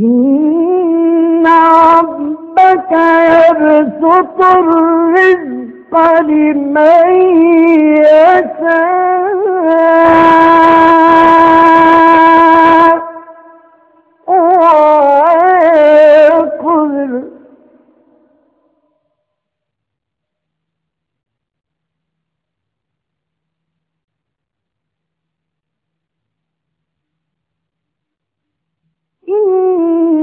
إن ربك يبسط الرزق لمن